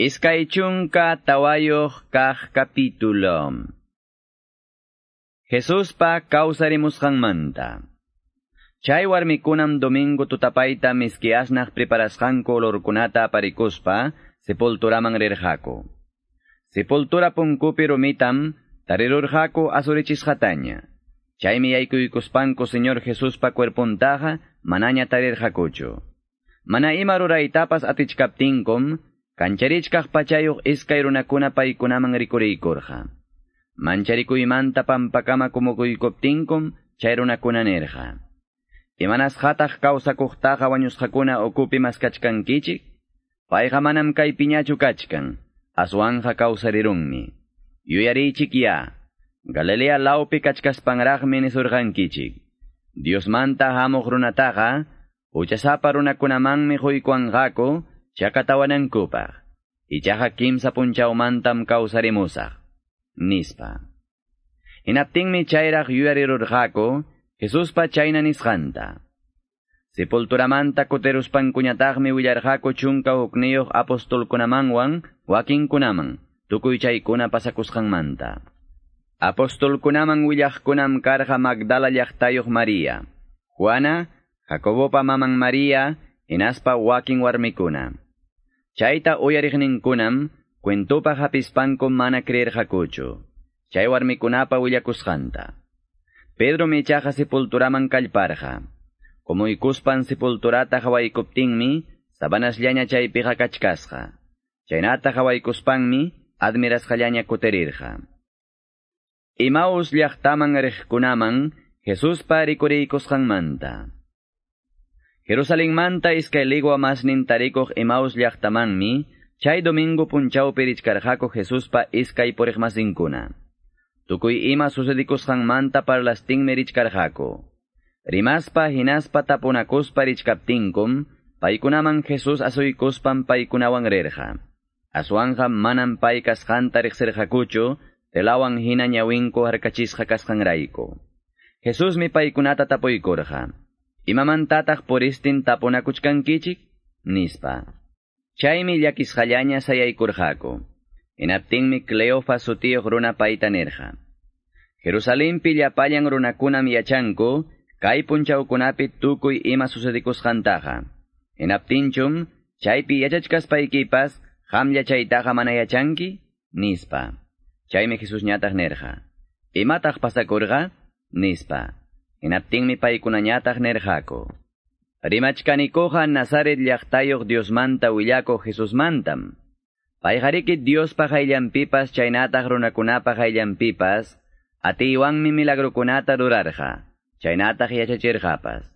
Iskaichunka tawayoh kah capítulo. Jesús pa manta. Chay warmikunam domingo tutapayta miskiasnaq preparasqanku olorkunata parikuspa sepulturaman rirqaku. Sepultura punkupi rumitam tarirurqaku asurichisqataña. Chaymi yaykuykuspanku Señor Jesús pa cuerpuntaja manaña tarirqakuchu. Mana ima ruraytapas atichkaptinkum, Kancharichkaq pachayuq iskay runakuna paykunaman rikuriykurqa. Mancharikuymanta pampakama kumukuykuptinkum chay runakuna nirqa. Imanas hataq kawsakuqtaqa wañusqakuna ukupi maskachkankichik? Payqa manam kay piñachu kachkan, aswanja kawsarirunmi. Yuyarichik ya, Galilea laupi kachkaspanraqmi nisurqankichik. Diosmanta hamuq runataqa, uchasapa runakunamanmi huykuanqaku, chakatawanankupaq, ichaqa kimsa punchawmantam kawsarimusaq, nispa. Hinaptinmi chayraq yuyarirurqaku, Jesuspa chayna nisqanta. Sepulturamanta kuteruspankuñataqmi willarqaku chunka hukniyuq apostolkunamanwan wakinkunaman, tukuy chaykuna pasakusqanmanta. Apostolkunaman willaqkunam karqa Magdala llaqtayuq María, Juana, Jacobopa maman María, inaspa wakin warmikuna. Chayta uyariqninkunam cuentupa hapispanku mana creerqakuchu. Chay warmikunapa willakusqanta. Pedro michaqa sepulturaman kallparqa. Como ikuspan sepulturata hawaykuptinmi, sabanasllaña chaypiqa kachkasqa. Chaynata hawaykuspanmi, admirasqallaña kuterirqa. Imaus llaqtaman riqkunaman, Jesuspa rikuriykusqanmanta. Jerusalén manta iskayligwa masnin tarikuq imaus llaqtamanmi, chay domingo punchawpi richkarqaku Jesuspa iskay puriqmasinkuna. Tukuy ima sucedikusqanmanta parlastinmi richkarqaku. Rimaspa hinaspa tapunakuspa richkaptinkum, paykunaman Jesus asuykuspan paykunawan rirqa. Aswanja manan pay kasqanta riqsirqakuchu, telawan hina ñawinku harkachisqa kasqanrayku. Jesus mi paykunata tapuykurqa. Imamantataq puristin tapunakuchkankichik? Nispa. Chaymi llakisqallaña sayaykurqaku. Hinaptinmi Cleofa sutiyuq runa payta nirqa. Jerusalempi llapallan runakunam yachanku, kay punchawkunapi tukuy ima sucedikusqantaqa. Hinaptinchum, chaypi yachachkaspaykipas, ham yachaytaqa mana yachanki? Nispa. Chaymi Jesus ñataq nirqa. Imataq pasakurqa? Nispa. Hinaptinmi paykunañataq nirqaku. Rimachkanikuqa Nazaret llaqtayuq Diosmanta willako Jesusmantam. Payqariki Diospaq ayllanpipas chaynataq runakunapaq ayllanpipas, atiwanmi milagrukunata rurarqa, chaynataq yachachirqapas.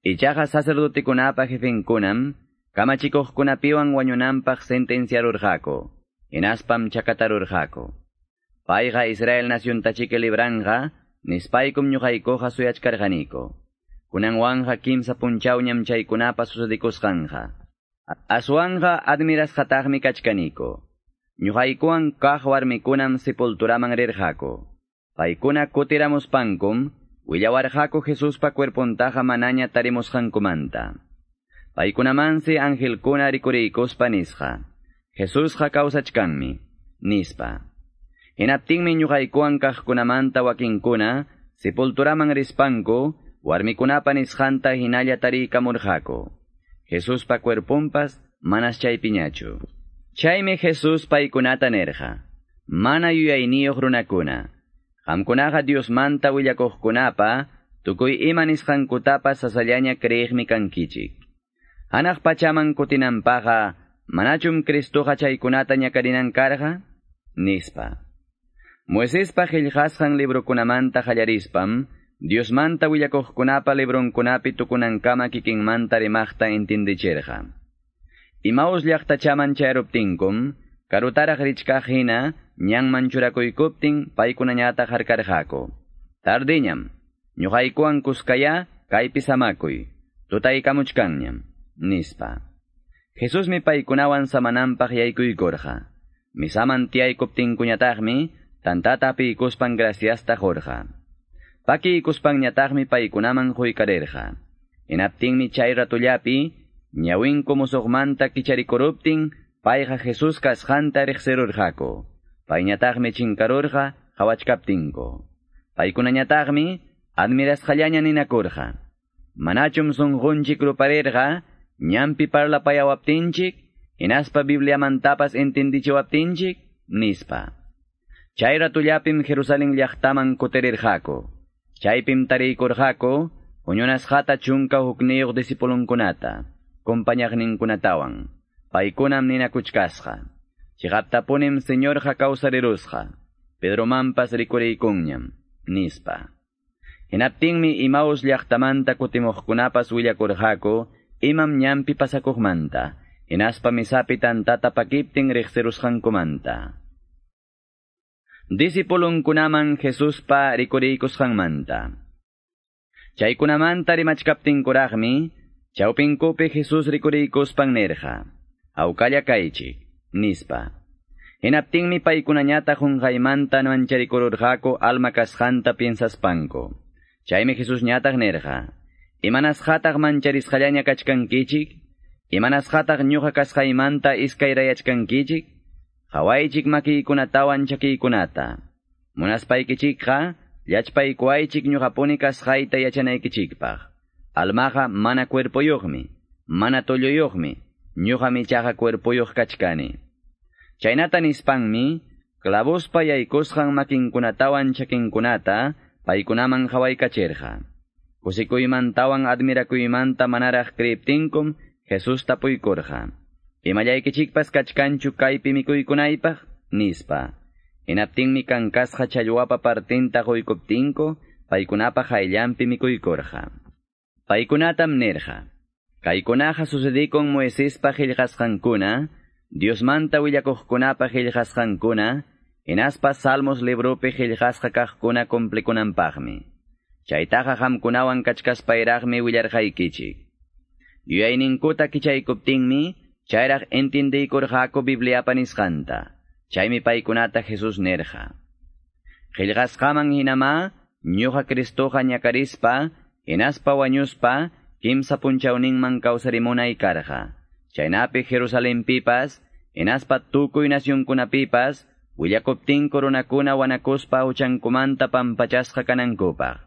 Ichaqa sacerdotikunapaq jefinkunam, kamachikuqkunapiwan wañunanpaq sentenciarurqaku, hinaspam chakatarurqaku. Payqa Israel naciontachike libranqa, nispaykum ñuqaykuqa suyachkarqaniko. Kunanwanqa kimsa punchawñam chaykunapa sucedikusqanqa. Aswanqa admirasqataqmi kachkaniko. Ñuqaykuwan kaq warmikunam sepulturaman rirqaku. Paykuna kutiramuspankum, willawarqaku Jesuspa cuerpuntaqa manaña tarimusqankumanta. Paykunamansi angelkuna rikuriykuspa nisqa. Jesusqa kawsachkanmi, nispa. Hinaptinmi ñuqaykuwan kaqkunamanta wakinkuna, sepulturaman rispanku, warmikunapa nisqanta hinalla tariykamurqaku. Jesuspa cuerpunpas manas chaypiñachu. Chaymi Jesus paykunata nerqa. Mana yuyayniyuq runakuna. Qamkunaqa Diosmanta willakuqkunapa, tukuy ima nisqankutapas sasallaña kriyiqmi kankichik. Hanaq pachaman kutinanpaqa, manachum Cristoqa chaykunata ñakarinan karqa? Nispa. Moisespa qillqasqan librokunamanta qallarispam, Diosmanta willakuqkunapa libronkunapi tukunankama kikinmanta rimaqta entendichirqa. Imaus llaqtachaman chayruptinkum, karutaraq richkaq hina, ñanman churakuykuptin paykunañata harkarqaku. Tardiñam, ñuqaykuwan kuskaya, kaypi samakuy, tutaykamuchkanñam, nispa. Jesusmi paykunawan samananpaq yaykuykurqa. Misaman tiyaykuptinkuñataqmi, tantata pikuspan graciasta jorja. Paki ikuspan ñataqmi paykunaman huykarerja. Hinaptinmi chay ratullapi, ñawinku musuqmanta kicharikuruptin, payqa Jesus kasqanta riqsirurqaku. Payñataqmi chinkarurqa qhawachkaptinko. Paykunañataqmi admirasqallaña ninakurqa. Manachum sunqunchik ruparirqa, ñampi parlapayawaptinchik, hinaspa Bibliamantapas entendichiwaptinchik, nispa. Chay ratullapim Jerusalén llaqtaman kuterirqaku. Chaypim tariykurqaku, uñunasqata chunka hukniyuq disipulunkunata, kunatawan. Paykunam ninakuchkasqa. Chiqaptapunim señorqa kawsarirusqa. Pedro mampas rikuriykunñam, nispa. Hinaptinmi imaus llaqtamanta kutimuqkunapas willakurqaku, imam ñampi pasakuqmanta, hinaspa misapi tantata pakiptin riqsirusqankumanta. Disipulunkunaman Jesuspa rikuriykusqanmanta. Chaykunamanta rimachkaptinkuraqmi, chawpinkupi Jesus rikuriykuspan nirqa. Awkalla kaychik, nispa. Hinaptinmi paykunañata junqaymanta mancharikururqaku alma kasqanta piensaspanku. Chaymi Jesus ñataq nirqa. Imanasqataq mancharisqallaña kachkankichik, imanasqataq ñuqa kasqaymanta iskayrayachkankichik, hawaychik makiykunatawan chakiykunata. Munaspaykichikqa, llachpaykuaychik ñuqapuni kasqayta yachanaykichikpaq. Almaqa mana cuerpoyuqmi, mana tolluyuqmi, ñuqa michaqa cuerpoyuq kachkani. Chaynata nispanmi, clavospa yaykusqan makinkunatawan chakinkunata, paykunaman hawaykachirqa. Kusikuymantawan admirakuymanta manaraq kriptinkum Jesús tapuykurqa. Imallaykichikpas kachkanchu kaypi mikuykunaypaq? Nispa. Hinaptinmi kankasqa challwapa partinta quykuptinko, paykunapa hayllampi mikuykurqa. Paykunatam nirqa. Kaykunaqa sucedikon Moiséspa qillqasqankuna, Diosmanta willakuqkunapa qillqasqankuna, Hinaspa Salmos libropi qillqasqa kaqkuna kumplikunanpaqmi. Chaytaqa qamkunawan kachkaspayraqmi willarqaykichik. Yuyayninkuta kichaykuptinmi, chayraq entendiykurqaku Bibliapa nisqanta. Chaymi paykunata Jesus nirqa. Qillqasqaman hinama, ñuqa Cristoqa ñakarispa, hinaspa wañuspa, kimsa punchawninman kawsarimunay karqa. Chaynapi Jerusalempipas, hinaspa tukuy nasyunkunapipas, willakuptin runakuna wanakuspa uchankumanta pampachasqa kanankupaq.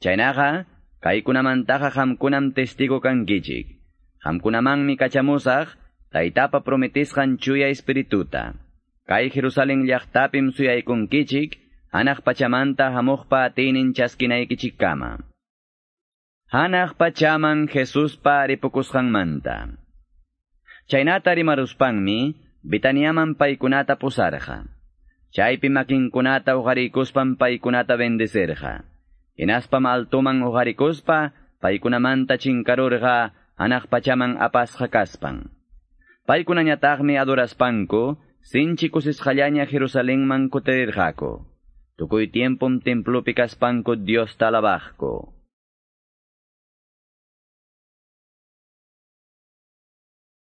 Chaynaqa, kaykunamantaqa hamkunam testigo kankichik. Hamkunamanmi kachamusaq, taytapa prometisqan chuya espirituta. Kay Jerusalén llaqtapim suyaykunkichik, hanaq pachamanta hamuqpa atinin chaskinaykichikkama. Hanaq pachaman Jesuspa ripukusqanmanta. Chaynata rimaruspanmi, Bitaniaman paykunata pusarqa. Chaypi makinkunata uqarikuspan paykunata bendecirqa. Inaspam altuman uqarikuspa, paykunamanta chinkarurqa, anaq pachaman apasqa kaspan. Paykunañataqmi adoraspanku, sinchi kusisqallaña Jerusalénman kuterirqaku. Tukuy tiempum templopi kaspanku Dios talabajku.